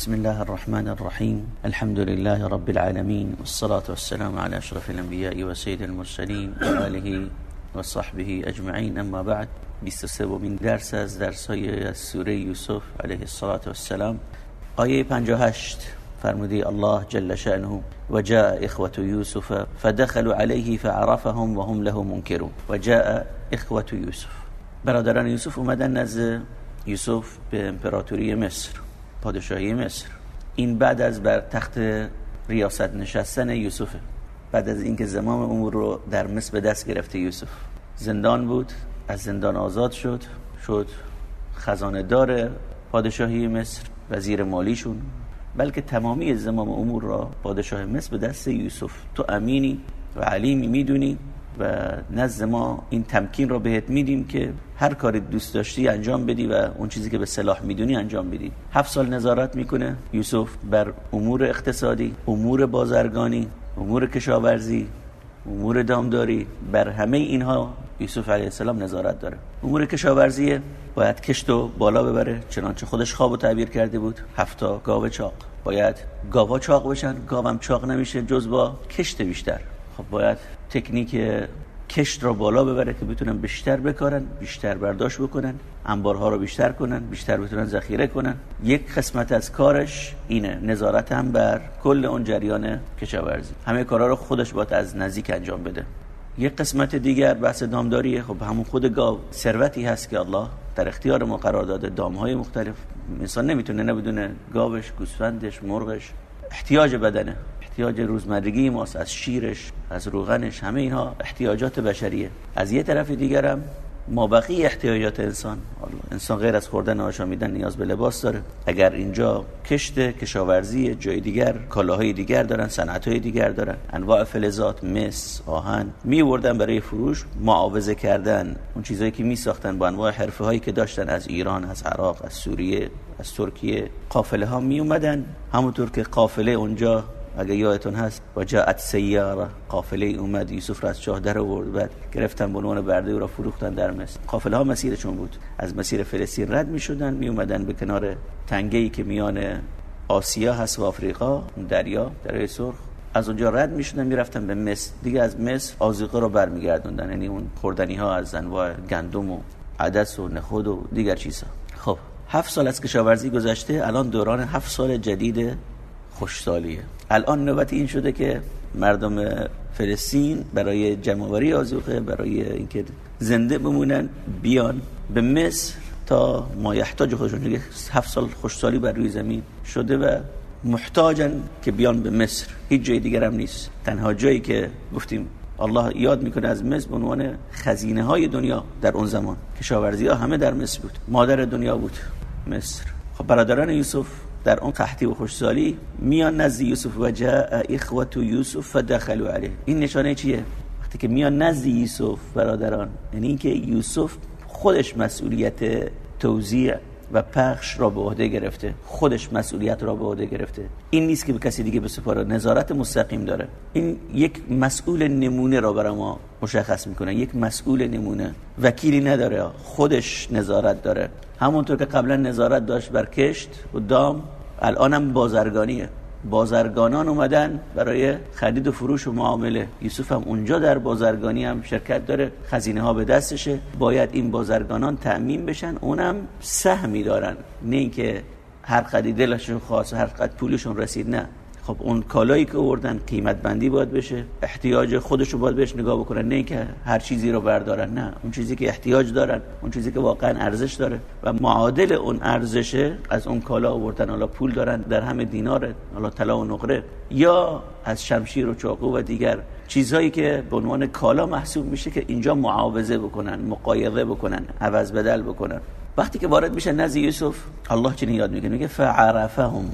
بسم الله الرحمن الرحيم الحمد لله رب العالمين والصلاة والسلام على أشرف الأنبياء وسيد المرسلين وآله وصحبه أجمعين أما بعد 23 من درس از درس سوره یوسف علیه الصلاة والسلام آیه 58 فرمودی الله جل شأنه وجاء إخوة يوسف فدخلوا عليه فعرفهم وهم له منكرون وجاء إخوة يوسف برادران یوسف اومدن نزد یوسف به امپراتوری مصر پادشاهی مصر. این بعد از بر تخت ریاست نشستن یوسفه بعد از اینکه زمام امور رو در مصر به دست گرفته یوسف. زندان بود از زندان آزاد شد شد خزانه دار پادشاهی مصر وزیر مالیشون. بلکه تمامی زمام امور را پادشاه مصر به دست یوسف. تو امینی و علیمی می‌دونی. و نزد ما این تمکین رو بهت میدیم که هر کاری دوست داشتی انجام بدی و اون چیزی که به صلاح می‌دونی انجام بدی. هفت سال نظارت می‌کنه یوسف بر امور اقتصادی امور بازرگانی امور کشاورزی امور دامداری. بر همه اینها یوسف علیه السلام نظارت داره. امور کشاورزی باید کشت و بالا ببره چنانچه خودش خواب و تعبیر کرده بود. هفتا گاو چاق. باید گاوا چاق بشن. گاوم چاق نمیشه جز با کشت بیشتر. خب باید تکنیک کشت را بالا ببره که بتونن بیشتر بکارن بیشتر برداشت بکنن انبارها رو بیشتر کنن بیشتر بتونن ذخیره کنن. یک قسمت از کارش اینه نظارت هم بر کل اون جریان کشاورزی. همه کارا رو خودش باید از نزدیک انجام بده. یک قسمت دیگر بحث دامداریه. خب همون خود گاو ثروتی هست که الله در اختیار ما قرار داده. دامهای مختلف. انسان نمی‌تونه نبدونه گاوش گوسفندش مرغش. احتیاج بدنه. احتیاج روزمرگی ماست از شیرش از روغنش همه اینها احتیاجات بشریه. از یه طرف دیگرم ما بقیه احتیاجات انسان. انسان غیر از خوردن آشامیدن نیاز به لباس داره. اگر اینجا کشت کشاورزی جای دیگر کالاهای دیگر دارن صنعت‌های دیگر دارن انواع فلزات مس آهن میوردن برای فروش معاوضه کردن. اون چیزایی که میساختن با انواع حرفه هایی که داشتن از ایران از عراق از سوریه از ترکیه قافله ها می اومدن همونطور که قافله اونجا اگه یادتون هست با جاعت سیاره قافله اومد یوسف را از چاه در آورد بعد گرفتن بنوان برده او را فروختن در مصر. قافله ها مسیرشون بود. از مسیر فلسطین رد می شدن می اومدن به کنار تنگه ای که میان آسیا هست و آفریقا دریا دریای سرخ. از اونجا رد می شدن می رفتن به مصر. دیگه از مصر آزیقه رو برمیگردوندن. یعنی اون خوردنی ها از انواع گندم و عدس و نخود و دیگر چیزها. خب هفت سال از کشاورزی گذشته الان دوران هفت سال جدید خوشسالیه. الان نوبت این شده که مردم فلسطین برای جمعوری آزوقه برای اینکه زنده بمونن بیان به مصر تا ما یحتاج خودشون هفت سال خوشسالی بر روی زمین شده و محتاجن که بیان به مصر. هیچ جای دیگر هم نیست. تنها جایی که گفتیم الله یاد می‌کنه از مصر به عنوان خزینه های دنیا در اون زمان. کشاورزی ها همه در مصر بود. مادر دنیا بود مصر. خب برادران یوسف در اون قحطی و خوشسالی میان نزد یوسف و جاء اخوت یوسف فدخلوا علیه. این نشانه چیه؟ وقتی که میان نزد یوسف برادران یعنی اینکه یوسف خودش مسئولیت توزیع و پخش را به عهده گرفته. خودش مسئولیت را به عهده گرفته. این نیست که به کسی دیگه بسپاره نظارت مستقیم داره. این یک مسئول نمونه را برای ما مشخص می‌کنه یک مسئول نمونه. وکیلی نداره. خودش نظارت داره. همونطور که قبلا نظارت داشت بر کشت و دام الان هم بازرگانیه. بازرگانان اومدن برای خرید و فروش و معامله. یوسف هم اونجا در بازرگانی هم شرکت داره. خزینه ها به دستشه. باید این بازرگانان تأمین بشن. اونم سهمی دارن. نه اینکه هر قدی دلشون خواست هر قد پولشون رسید. نه. خب اون کالایی که آوردن قیمت بندی باید بشه احتیاج خودشو باید بهش نگاه بکنن نه که هر چیزی رو بردارن نه. اون چیزی که احتیاج دارن اون چیزی که واقعا ارزش داره. و معادل اون ارزشه از اون کالا آوردن حالا پول دارن در همه دینار حالا طلا و نقره یا از شمشیر و چاقو و دیگر چیزهایی که به عنوان کالا محسوب میشه که اینجا معاوضه بکنن مقایضه بکنن عوض بدل بکنن. وقتی که وارد میشه نزد یوسف الله چنین یاد میگه میگه فعرفهم.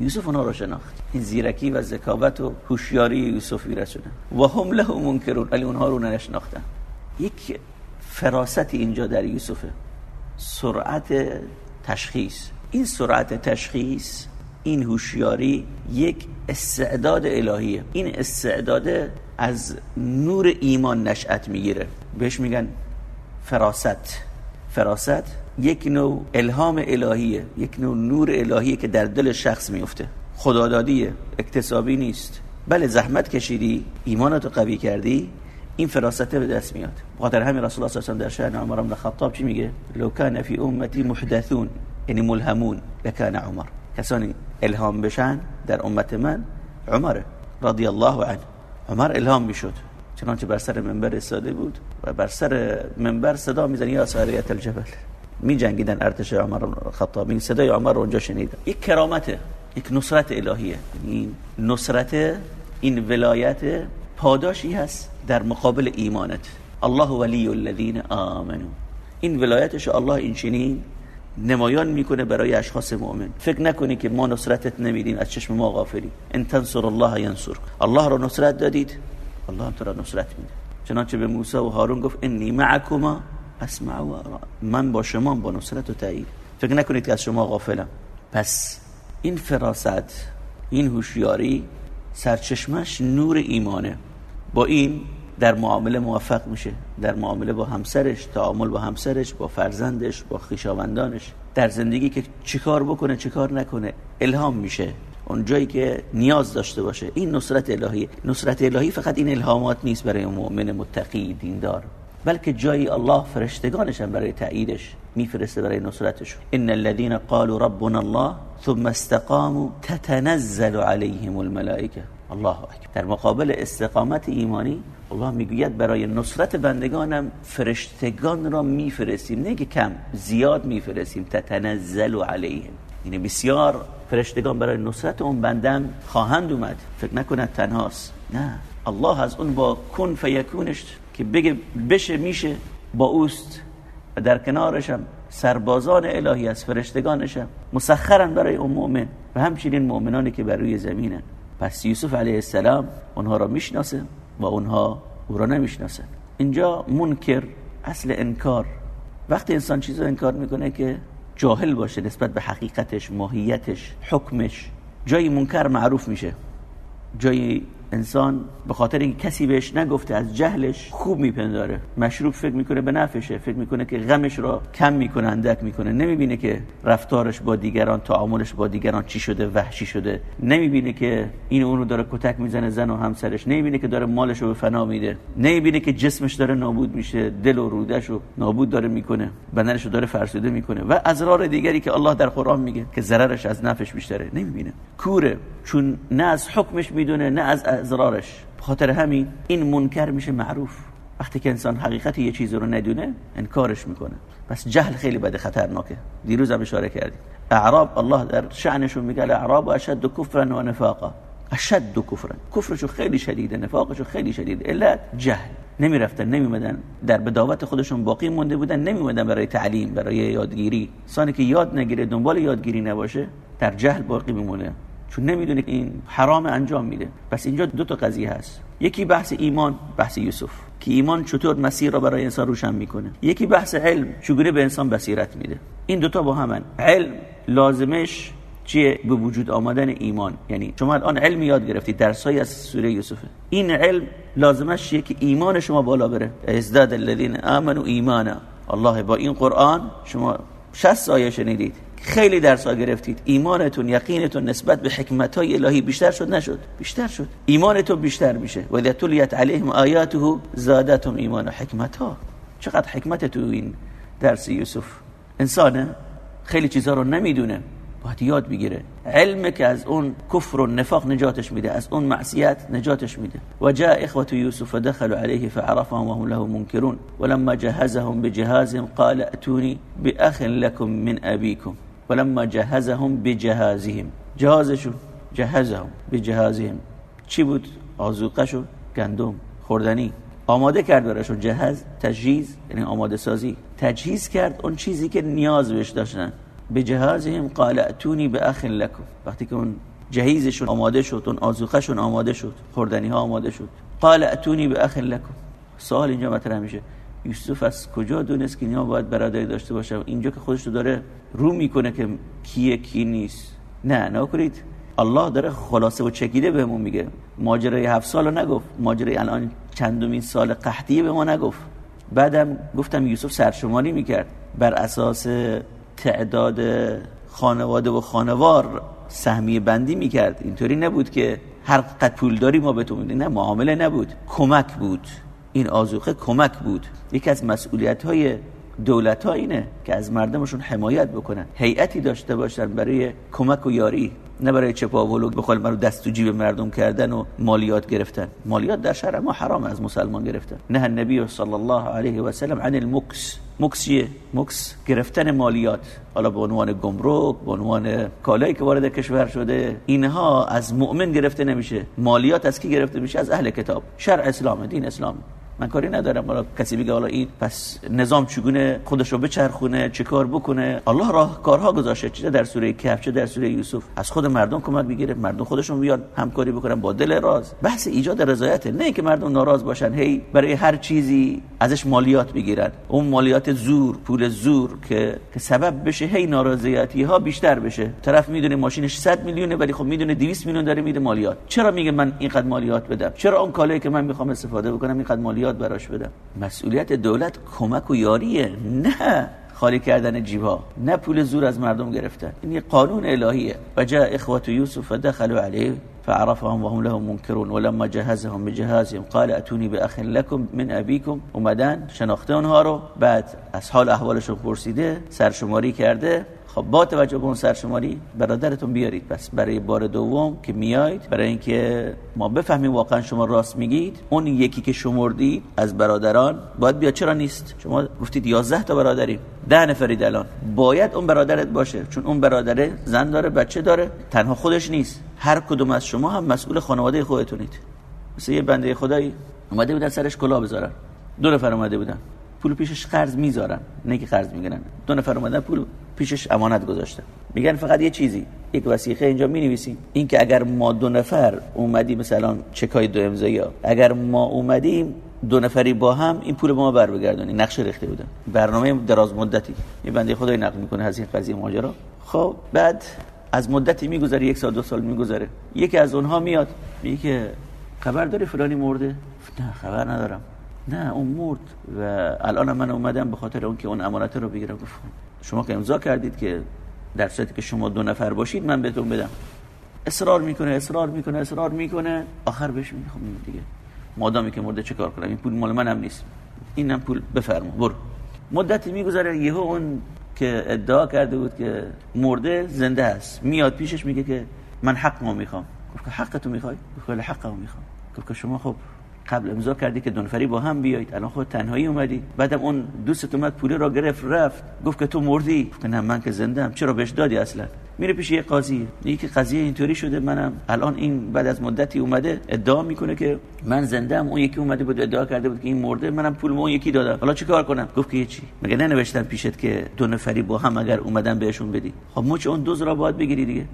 یوسف اونها رو شناخت. این زیرکی و ذکاوت و هوشیاری یوسف رسونه و هم له منکرون ولی اونها رو نشناختن. یک فراستی اینجا در یوسفه سرعت تشخیص. این سرعت تشخیص این هوشیاری یک استعداد الهیه. این استعداد از نور ایمان نشأت می‌گیره. بهش میگن فراست. فراست یک نوع الهام الهیه یک نوع نور الهیه که در دل شخص میفته. خدادادیه اکتسابی نیست. بله زحمت کشیدی ایمانتو قوی کردی این فراست به دست میاد. بخاطر همین رسول الله صلی الله علیه و در شأن عمر بن خطاب چی میگه؟ لو کان فی امتی محدثون یعنی ملهمون لکان عمر. کسانی الهام بشن در امت من عمره رضی الله عنه. عمر الهام می‌شد. چنانچه بر سر منبر استاده بود و بر سر منبر صدا می‌زنی یا ساریت الجبل. می جنگیدن ارتش عمر خطاب. این صدای عمر اونجا شنیدن یک کرامته یک نصرت الهیه این نصرت این ولایت پاداشی هست در مقابل ایمانت. الله ولی الذین آمنو. این ولایتش الله این چنین نمایان می‌کنه برای اشخاص مؤمن. فکر نکنی که ما نصرتت نمیدیم از چشم ما غافلی ان تنصر الله ینصر الله رو نصرت دادید الله هم تو را نصرت میده. چنانچه به موسی و هارون گفت انی معکما اسمع و من با شما با نصرت و تایید فکر نکنید که از شما غافلم. پس این فراست این هوشیاری سرچشمش نور ایمانه. با این در معامله موفق میشه در معامله با همسرش تعامل با همسرش با فرزندش با خیشاوندانش در زندگی که چیکار بکنه چیکار نکنه الهام میشه. اون جایی که نیاز داشته باشه. این نصرت الهی. نصرت الهی فقط این الهامات نیست برای مؤمن متقی دیندار. بلکه جایی الله فرشتگانش هم برای تاییدش میفرسته برای نصرتش ان الذين قالوا ربنا الله ثم استقاموا تتنزل عليهم الملائكه الله اکبر در مقابل استقامت ایمانی الله می‌گوید برای نصرت بندگانم فرشتگان را میفرستیم. نه کم زیاد میفرستیم. تتنزل علیهم یعنی بسیار فرشتگان برای نصرت اون بندم خواهند اومد. فکر نکند تنهاست. نه. الله از اون با کن فیکونش که بگه بشه میشه با اوست. و در کنارشم سربازان الهی از فرشتگانشم. مسخرن برای اون مؤمن. و همچنین مؤمنانی که بر روی زمینن. پس یوسف علیه السلام اونها را می‌شناسه و اونها او را نمی‌شناسن اینجا منکر اصل انکار. وقتی انسان چیزو انکار می‌کنه که جاهل باشه نسبت به حقیقتش ماهیتش حکمش جایی منکر معروف میشه. جایی انسان به خاطر اینکه کسی بهش نگفته از جهلش خوب میپنداره. مشروب فکر می‌کنه به نفعشه فکر می‌کنه که غمش را کم می‌کنه اندک می‌کنه. نمی‌بینه که رفتارش با دیگران تعاملش با دیگران چی شده وحشی شده. نمی‌بینه که این اونو داره کتک می‌زنه زن و همسرش. نمی‌بینه که داره مالش رو به فنا میده. نمی‌بینه که جسمش داره نابود میشه دل و رودش رو نابود داره می‌کنه. بدنش رو داره فرسوده می‌کنه. و ازرار دیگری که الله در قرآن میگه که ضررش از نفعش بیشتره. نمی‌بینه. کوره. چون نه از حکمش می‌دونه نه از ازرارش خاطر همین این منکر میشه معروف. وقتی که انسان حقیقت یه چیز رو ندونه انکارش می‌کنه. پس جهل خیلی بده خطرناکه. دیروز هم اشاره کردیم. اعراب الله در شأنشون میگه اعراب اشد کفرا و نفاقا. اشد کفرا کفرشو خیلی شدیده نفاقشو خیلی شدید. علت جهل. نمی‌رفتن نمیمدن در بداوت خودشون باقی مونده بودن نمیمدن برای تعلیم برای یادگیری. سانی که یاد نگیره دنبال یادگیری نباشه در جهل باقی میمونه. چون نمی‌دونه این حرام انجام میده. پس اینجا دو تا قضیه هست. یکی بحث ایمان بحث یوسف که ایمان چطور مسیر را برای انسان روشن می‌کنه. یکی بحث علم چگونه به انسان بصیرت میده. این دوتا با همن. علم لازمش چیه؟ به وجود آمدن ایمان. یعنی شما الان علم یاد گرفتید درسای از سوره یوسف این علم لازمش چیه که ایمان شما بالا بره؟ ازداد الذين امنوا ایمانا. الله با این قرآن شما 60 آیه شنیدید. خیلی درس ها گرفتید. ایمانتون یقینتون نسبت به حکمت های الهی بیشتر شد نشد؟ بیشتر شد. ایمانتون بیشتر میشه. و اذا تلیت علیهم آیاته زادتهم ایمان و حکمت ها چقدر حکمت تو این درس یوسف؟ انسانه خیلی چیزها رو نمی‌دونه. باید یاد بگیره. علم که از اون کفر و نفاق نجاتش میده. از اون معصیت نجاتش میده. و جاء اخوه یوسف دخلوا عليه فعرفهم وهم له منكرون ولما جهزهم بجهازهم قال اتوني باخ لكم من ابيكم ولما جهزهم بجهازهم. جهازشون جهزهم بجهازهم. چی بود؟ آزوقه گندم خوردنی. آماده کرد براشون جهز تجهیز یعنی آماده سازی. تجهیز کرد اون چیزی که نیاز بهش داشتن. به جهازهم قال اتونی به اخ لکم. وقتی که اون جهیزشون آماده شد اون آزوقهشون آماده شد خوردنی ها آماده شد. قال اتونی به اخ لکم. سوال اینجا مطرح میشه. یوسف از کجا دونست که اینا باید برادری داشته باشه اینجا که خودش رو داره رو می‌کنه که کیه کی نیست. نه نکنید. الله داره خلاصه و چکیده بهمون میگه. ماجرای هفت سال رو نگفت. ماجرای الان چندمین سال قحطیه به ما نگفت. بعدم گفتم یوسف سرشماری می‌کرد. بر اساس تعداد خانواده و خانوار سهمیه بندی می‌کرد. اینطوری نبود که هر قد پول داری ما به تو نه معامله نبود. کمک بود. این آزوخه کمک بود. یکی از مسئولیت های دولت ها اینه که از مردمشون حمایت بکنن. هیئتی داشته باشن برای کمک و یاری نه برای چپا و بخوال مرو دست و جیب مردم کردن و مالیات گرفتن. مالیات در شرع ما حرام از مسلمان گرفتن. نه النبی صلی الله علیه و سلم عن المکس. مکس مکس گرفتن مالیات. حالا به عنوان گمرک به عنوان کالایی که وارد کشور شده اینها از مؤمن گرفته نمیشه. مالیات از کی گرفته میشه؟ از اهل کتاب. شرع اسلام دین اسلام من کاری ندارم. حالا کسی بگه حالا این پس نظام چگونه خودش رو بچرخونه چه کار بکنه؟ الله راه کارها گذاشته. چه در سوره کهف چه در سوره یوسف. از خود مردم کمک بگیره مردم خودشون بیان همکاری بکنن با دل راز. بحث ایجاد رضایت نه که مردم ناراض باشن. هی برای هر چیزی ازش مالیات بگیرن اون مالیات زور پول زور که که سبب بشه هی نارضایتی ها بیشتر بشه. طرف می‌دونه ماشینش 100 میلیونه ولی خب می‌دونه 200 میلیون داره میده مالیات. چرا میگه من اینقدر مالیات بدم؟ چرا اون کالایی که من می‌خوام استفاده بکنم اینقدر مالیات مالیات براش بدم. مسئولیت دولت کمک و یاریه نه خالی کردن جیبا نه پول زور از مردم گرفتن. این یه قانون الهیه. و جاء اخوة یوسف دخلوا عليه فعرفهم وهم له منكرون ولما جهزهم بجهازهم قال اتوني باخ لكم من ابيكم اومدن شناخته اونها رو. بعد از حال احوالشون پرسیده سرشماری کرده. خب با توجه به اون سرشماری برادرتون بیارید بس برای بار دوم که میایید برای اینکه ما بفهمیم واقعا شما راست میگید اون یکی که شمردی از برادران باید بیاد. چرا نیست؟ شما گفتید 11 تا برادریم ده نفرید الان. باید اون برادرت باشه چون اون برادره زن داره بچه داره. تنها خودش نیست. هر کدوم از شما هم مسئول خانواده خودتونید. مثل یه بنده خدایی اومده بودن سرش کلا بذارن. دو نفر اومده بودن. پول پیشش قرض می‌ذارن. نه که قرض می‌گیرن. دو نفر اومدن پول پیشش امانت گذاشته. میگن فقط یه چیزی یک وسیقه اینجا می نویسیم این که اگر ما دو نفر اومدیم مثلا چکای دو امضایی اگر ما اومدیم دو نفری با هم این پول ما بر بگردونی نقشه ریخته بودن. برنامه دراز مدتی. یه بنده خدای نقل می‌کنه از این قضیه ماجرا. خب بعد از مدتی میگذره یک سال دو سال میگذره. یکی از اونها میاد میگه خبر داری فلانی مرده؟ نه خبر ندارم. نه اون مرد. و الان من اومدم به خاطر اون که اون امانت رو بگیرم. گفتم شما که امضا کردید که در صورتی که شما دو نفر باشید من بهتون بدم. اصرار می‌کنه اصرار می‌کنه اصرار می‌کنه. آخر بهش میگم دیگه. مادامی که مرده چه کار کنم؟ این پول مال منم نیست. اینم پول بفرما برو. مدتی میگذره یهو اون که ادعا کرده بود که مرده زنده است. میاد پیشش میگه که من حق ما می‌خوام. گفت که حقتو می‌خوای؟ گفت حقمو می‌خوام. گفت که شما خب قبل امضا کردی که دو نفری با هم بیایید. الان خود تنهایی اومدی. بعدم اون دوست اومد پول را گرفت رفت. گفت که تو مردی. گفت نه من که زنده ام چرا بهش دادی اصلا؟ میره پیش یه قاضی. که قضیه اینطوری شده منم الان این بعد از مدتی اومده ادعا می‌کنه که من زنده ام اون یکی اومده بود ادعا کرده بود که این مرده منم پول اون یکی دادم. حالا چیکار کنم؟ گفت که چی مگه ننوشتن پیشت که دو نفری با هم اگر اومدن بهشون بدی؟ خب مچ اون دوز را باید بگیری دیگه.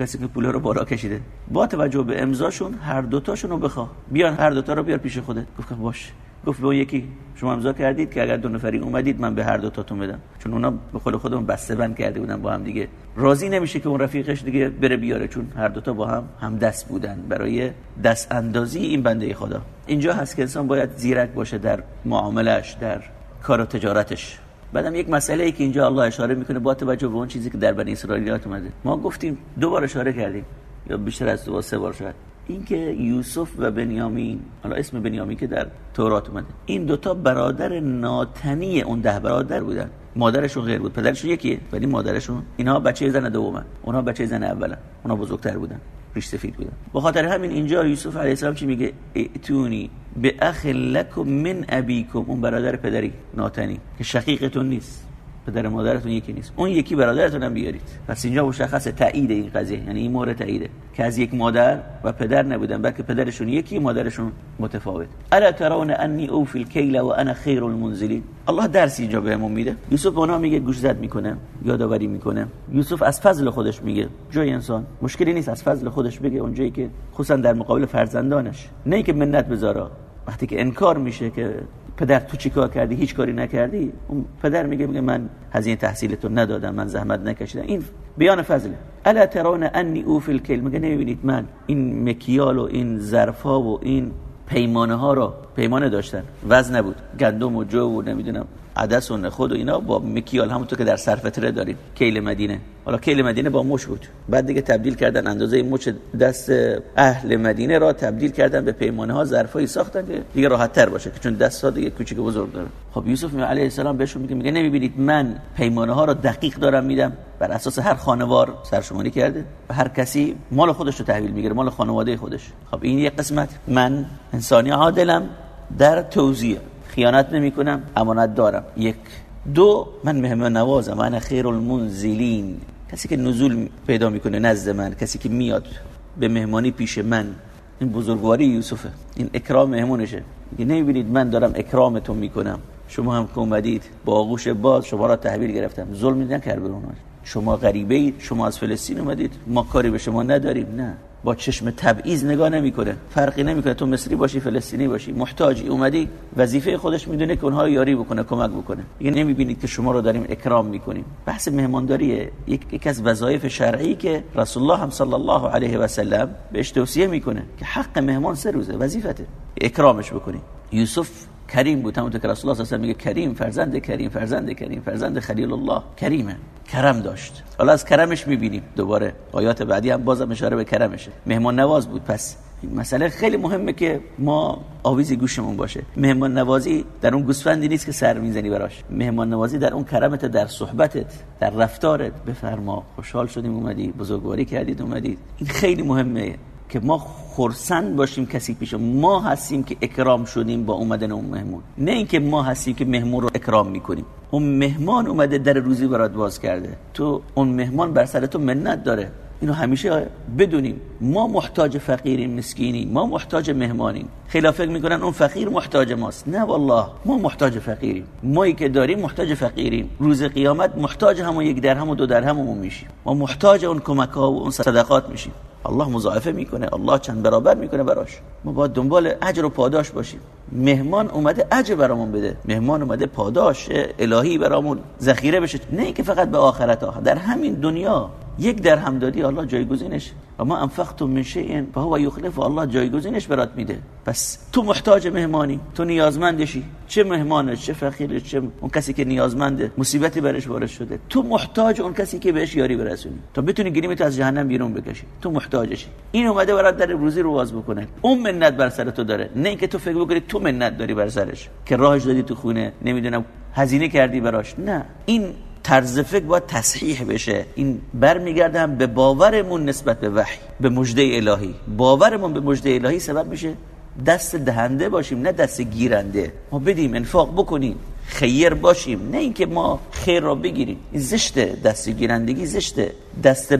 کسی که پول رو بالا کشیده. با توجه به امضاشون هر دوتاشون رو بخوا. بیان هر دوتا رو بیار پیش خودت. گفت باش. گفت به یکی شما امضا کردید که اگر دو نفری اومدید من به هر دو تاتون بدم. چون اونا به خود خودمون بسته بند کرده بودن با هم دیگه. راضی نمیشه که اون رفیقش دیگه بره بیاره چون هر دوتا با هم هم دست بودن. برای دست اندازی این بنده خدا. اینجا هست که انسان باید زیرک باشه در معاملش در کار و تجارتش. بعدم یک مسئله ای که اینجا الله اشاره می‌کنه با توجه به اون چیزی که در بنی اسرائیلیات اومده. ما گفتیم دو بار اشاره کردیم یا بیشتر از دو سه بار شاید. اینکه یوسف و بنیامین حالا اسم بنیامین که در تورات اومده این دوتا برادر ناتنی اون ده برادر بودن. مادرشون غیر بود. پدرشون یکیه ولی مادرشون اینها بچه زن دومن. اونها بچه زن اولن. اونها بزرگتر بودن. ریش سفید بودن. با خاطر همین اینجا یوسف علیه السلام چی میگه؟ ائتونی به اخ لکم من ابیکم. اون برادر پدری ناتنی که شقیقتون نیست. پدر مادرتون یکی نیست. اون یکی برادرتون هم بیارید. پس اینجا مشخص تایید این قضیه یعنی این مورد تاییده که از یک مادر و پدر نبودن بلکه پدرشون یکی مادرشون متفاوت. الا ترون انی اوفی الکیل و انا خیر المنزلین. الله درس اینجا بهمون میده. یوسف اونا میگه گوش زد می‌کنه یادآوری می‌کنه. یوسف از فضل خودش میگه. جای انسان مشکلی نیست از فضل خودش بگه. اونجایی که خصوصا در مقابل فرزندانش. نه که منت بذاره. وقتی که انکار میشه که پدر تو چیکار کردی هیچ کاری نکردی اون پدر میگه میگه من هزینه تحصیلتو ندادم من زحمت نکشیدم. این بیان فضله الا ترون انی اوفل کل میگه نمی‌بینید من این مکیال و این ظرفا و این پیمانه ها رو پیمانه داشتن. وزن نبود. گندم و جو و نمی‌دونم. عدس و نخود و اینا با مکیال همونطور که در سرفتره داریم کیل مدینه. حالا کیل مدینه با مش بود. بعد دیگه تبدیل کردن اندازه مش دست اهل مدینه را تبدیل کردن به پیمانه ها ظرفایی ساختن که دیگه راحت تر باشه که چون دست ها دیگه کوچیک بزرگ داره خب یوسف علیه السلام بهشون میگه میگه نمی‌بینید من پیمانه ها را دقیق دارم میدم؟ بر اساس هر خانوار سرشماری کرده و هر کسی مال خودش رو تحویل می‌گیره مال خانواده خودش. خب این یه قسمت. من انسانی عادلم در توزیع. خیانت نمی کنم امانت دارم. یک. دو من مهمان نوازم. من خیر المنزلین کسی که نزول پیدا می‌کنه نزد من کسی که میاد به مهمانی پیش من. این بزرگواری یوسفه. این اکرام مهمونشه. میگه نمی‌بینید من دارم اکرامتون می‌کنم. شما هم که اومدید با آغوش باز شما را تحویل گرفتم. ظلم نکرد به شما غریبه اید شما از فلسطین اومدید. ما کاری به شما نداریم. نه. با چشم تبعیض نگاه نمی‌کنه. فرقی نمی‌کنه. تو مصری باشی فلسطینی باشی محتاجی اومدی وظیفه خودش می‌دونه که اونها رو یاری بکنه کمک بکنه. دیگه نمی‌بینید که شما رو داریم اکرام می‌کنیم. بحث مهمانداریه. یک یک از وظایف شرعی که رسول الله صلی الله علیه و سلم بهش توصیه می‌کنه که حق مهمان سه روزه. وظیفته. اکرامش بکنی. یوسف کریم بود. همونطور که رسول الله صلی میگه کریم فرزند کریم فرزند کریم فرزند خلیل الله کریمه. کرم داشت. حالا از کرمش می‌بینیم. دوباره آیات بعدی هم بازم اشاره به کرمشه. مهمان نواز بود. پس این مسئله خیلی مهمه که ما آویزی گوشمون باشه. مهمان نوازی در اون گوسفندی نیست که سر می‌زنی براش. مهمان نوازی در اون کرمت در صحبتت در رفتارت. بفرما. خوشحال شدیم اومدی. بزرگواری کردید اومدید. این خیلی مهمه. که ما خرسند باشیم کسی پیش ما. هستیم که اکرام شدیم با اومدن اون مهمون. نه اینکه ما هستیم که مهمون رو اکرام می‌کنیم. اون مهمان اومده در روزی برات باز کرده. تو اون مهمان بر سر تو منت داره. اینو همیشه بدونیم. ما محتاج فقیریم مسکینیم. ما محتاج مهمانیم. خیلی فکر می‌کنن اون فقیر محتاج ماست. نه والله. ما محتاج فقیریم. مایی که داریم محتاج فقیریم. روز قیامت محتاج همون یک درهم و دو درهممون میشیم. ما محتاج اون کمک ها و اون صدقات میشیم. الله مضاعفه می‌کنه. الله چند برابر می‌کنه براش. ما باید دنبال اجر و پاداش باشیم. مهمان اومده اجر برامون بده. مهمان اومده پاداش الهی برامون ذخیره بشه. نه اینکه فقط به آخرت ها در همین دنیا یک درهم دادی الله جایگزینش. و ما انفقتم من شیء فهو یخلف الله جایگزینش برات میده. پس تو محتاج مهمانی تو نیازمندشی. چه مهمانش چه فقیرش چه اون کسی که نیازمنده مصیبتی برش وارد شده. تو محتاج اون کسی که بهش یاری برسونی. تا بتونی گریمت از جهنم بیرون بکشی. تو محتاجشی. این اومده برات در روزی رو واز بکنه. اون منت بر سر تو داره. نه اینکه تو فکر بکنی تو منت داری بر سرش. که راهش دادی تو خونه. نمی‌دونم هزینه کردی براش. نه. این طرز فکر باید تصحیح بشه. این برمیگردم به باورمون نسبت به وحی به مجده الهی. باورمون به مجده الهی سبب میشه دست دهنده باشیم نه دست گیرنده. ما بدیم انفاق بکنیم خیر باشیم. نه اینکه ما خیر را بگیریم. این زشته دست گیرندگی زشته دست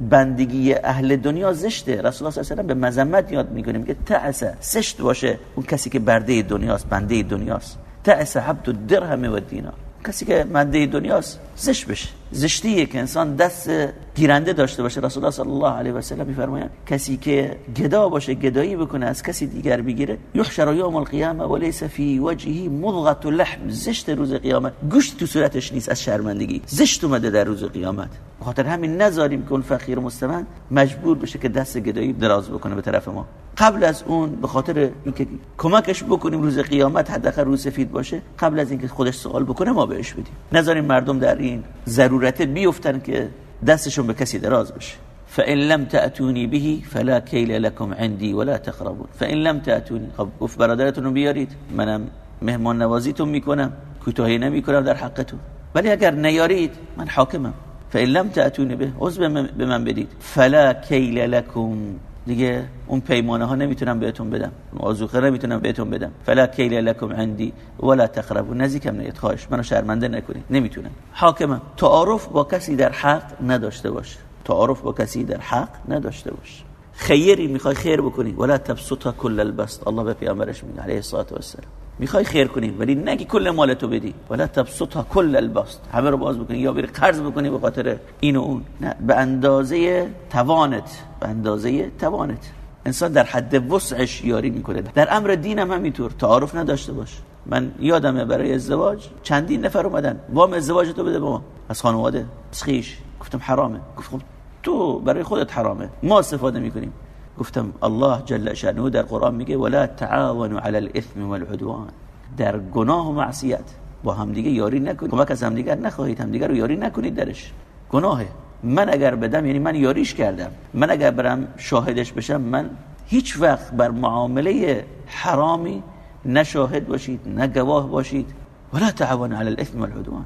بندگی اهل دنیا زشته رسول الله صلی الله علیه و به مذمت یاد می‌کنیم که تعسه زشت باشه. اون کسی که برده دنیاست بنده دنیاست. تعسه عبد الدرهم و دینار. کسی که ماده دنیاست زشت بشه. زشتیه که انسان دست گیرنده داشته باشه. رسول الله صلی الله علیه و سلم میفرمایند کسی که گدا باشه گدایی بکنه از کسی دیگر بگیره یحشر یوم القیامه وليس فی وجهه مضغه لحم. زشت روز قیامت. گوشت تو صورتش نیست از شرمندگی. زشت اومده در روز قیامت. خاطر همین نذاریم که اون فقیر مستمن مجبور بشه که دست گدایی دراز بکنه به طرف ما. قبل از اون به خاطر اینکه کمکش بکنیم روز قیامت حداقل روز سفید باشه قبل از اینکه خودش سوال بکنه ما بهش بدیم. نذاریم مردم در این ضرورت بیفتن که دستشون به کسی دراز بشه فإن لم تأتوني به فلا كيل لكم عندي ولا تقربون فإن لم تأتوني خب گفت برادرتون رو بیارید. منم مهمان نوازیتون میکنم کوتاهی نمیکنم در حقتون. ولی اگر نیارید من حاکمم. فإن لم تأتوني به عضو به من بدید. فلا كيل لكم دیگه اون پیمانه ها نمی‌تونم بهتون بدم. آزوخه نمی‌تونم بهتون بدم. فلا کیل لکم عندی ولا تقربوا نزدیکم نیت. خواهش منو شرمنده نکنید. نمی‌تونم. حاکمم. تعارف با کسی در حق نداشته باش. تعارف با کسی در حق نداشته باش. خیری می‌خوای خیر بکنی. ولا تبسطها کل البسط. الله به پیامبرش میگه علیه الصلاه و السلام می‌خوای خیر کنی ولی نگی کل مالتو بدی. ولا تبسطها کل البسط. همه رو باز بکنی یا بری قرض بکنی به خاطر این و اون. نه به اندازه توانت به اندازه توانت. انسان در حد وسعش یاری می‌کنه. در امر دین هم همینطور. تعارف نداشته باش. من یادمه برای ازدواج چندین نفر اومدن. وام ازدواج تو بده با ما. از خانواده. از خیش گفتم حرامه. گفت خب تو برای خودت حرامه. ما استفاده می‌کنیم. گفتم الله جل شانه در قرآن میگه ولا تعاونوا على الاثم والعدوان. در گناه و معصیت با همدیگه یاری نکنید. کمک از همدیگه نخواهید همدیگه رو یاری نکنید درش. گناهه. من اگر بدم یعنی من یاریش کردم. من اگر برم شاهدش بشم من هیچ وقت بر معامله حرامی نشاهد باشید نه گواه باشید. ولا تعاون على الاثم والعدوان.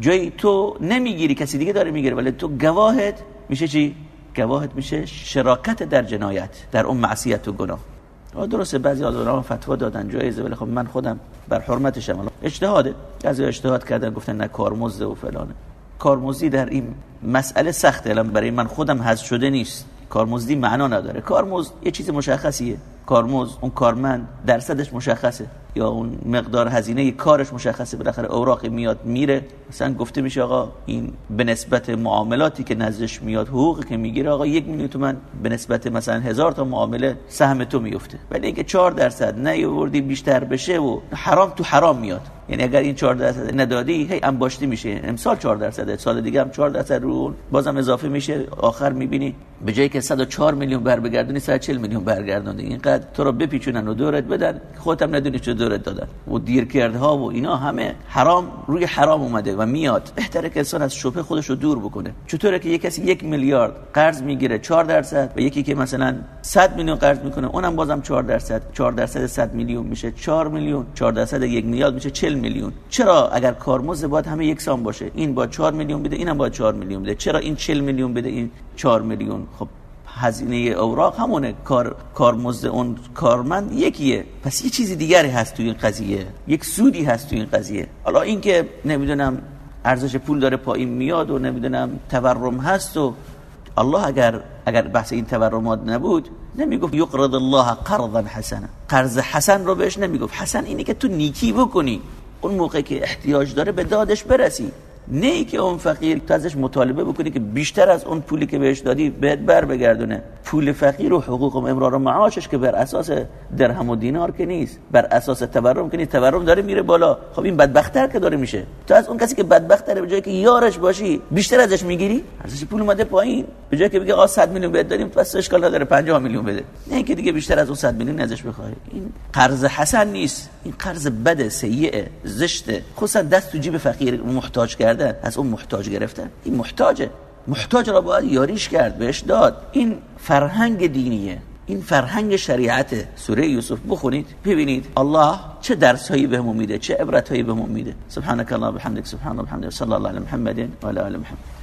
جای تو نمی‌گیری کسی دیگه داره می‌گیره ولی تو گواهت میشه چی؟ گواهت میشه شراکت در جنایت در اون معصیت و گناه. درسته بعضی از اونها فتوا دادن جایزه ولی خب من خودم بر حرمتشم. اجتهاده. بعضی اجتهاد کردن گفتن نه کارمزد و فلانه. کارمزدی در این مسئله سخته الان برای من خودم حذف شده نیست. کارمزدی معنا نداره. کارمزد یه چیز مشخصیه. کارمزد اون کارمند درصدش مشخصه یا اون مقدار هزینه کارش مشخصه بالاخره اوراقی میاد میره. مثلا گفته میشه آقا این به نسبت معاملاتی که نزدش میاد حقوقی که می‌گیره آقا یک میلیون تومن به نسبت مثلا هزار تا معامله سهم تو میفته. ولی اینکه 4 درصد نیوردی بیشتر بشه و حرام تو حرام میاد. یعنی اگر این 4 درصد ندادی هی انباشته میشه. امسال 4 درصد سال دیگه هم 4 درصد رو بازم اضافه میشه. آخر می‌بینی به جایی که 104 میلیون بر بگردونی 140 میلیون برگردوندی. اینقدر تو رو بپیچونن و دورت بدن خودت هم ندونی چه دورت دادن. و دیرکردها و اینا همه حرام روی حرام اومده و میاد. بهتره که انسان از شبهه خودش رو دور بکنه. چطوره که یک کسی یک میلیارد قرض می‌گیره 4 درصد و یکی که مثلا 100 میلیون قرض می‌کنه اونم بازم 4 درصد. 4 درصد 100 میلیون میشه 4 میلیون 4 درصد یک میلیارد میشه 40 میلیون. چرا اگر کارمزد باید همه یکسان باشه؟ این با 4 میلیون بده اینم با 4 میلیون بده. چرا این 40 میلیون بده این 4 میلیون؟ خب هزینه اوراق همونه. کار کارمزد اون کارمند یکیه. پس یه چیزی دیگری هست تو این قضیه. یک سودی هست تو این قضیه. حالا اینکه نمی‌دونم ارزش پول داره پایین میاد و نمی‌دونم تورم هست و الله اگر اگر بحث این تورمات نبود نمی‌گفت یقرض الله قرضا حسنا. قرض حسن رو بهش نمی‌گفت. حسن اینه که تو نیکی بکنی. اون موقع که احتیاج داره به دادش برسی. نه که اون فقیر تو ازش مطالبه بکنی که بیشتر از اون پولی که بهش دادی بهت بر بگردونه پول فقیر و حقوق و امرار و معاشش که بر اساس درهم و دینار که نیست بر اساس تورم که نیست. تورم داره میره بالا. خب این بدبختتر که داره میشه. تو از اون کسی که بدبختره به جایی که یارش باشی بیشتر ازش می‌گیری؟ ارزش پول اومده پایین. به جایی که بگه آ 100 میلیون بهت دادیم پس اشکال نداره 50 میلیون بده. نه که دیگه بیشتر از اون 100 میلیون ازش بخوای. این قرض حسن نیست. این قرض بد سیئه زشته. خصوصا دست تو جیب فقیر محتاج کردن از اون محتاج گرفتن این محتاجه. محتاج را باید یاریش کرد بهش داد. این فرهنگ دینیه. این فرهنگ شریعت سوره یوسف بخونید ببینید الله چه درس هایی بهمون میده چه عبرت هایی بهمون میده. سبحانك الله بحمدك سبحان الله بحمدك صلی الله علی محمد و علی محمد.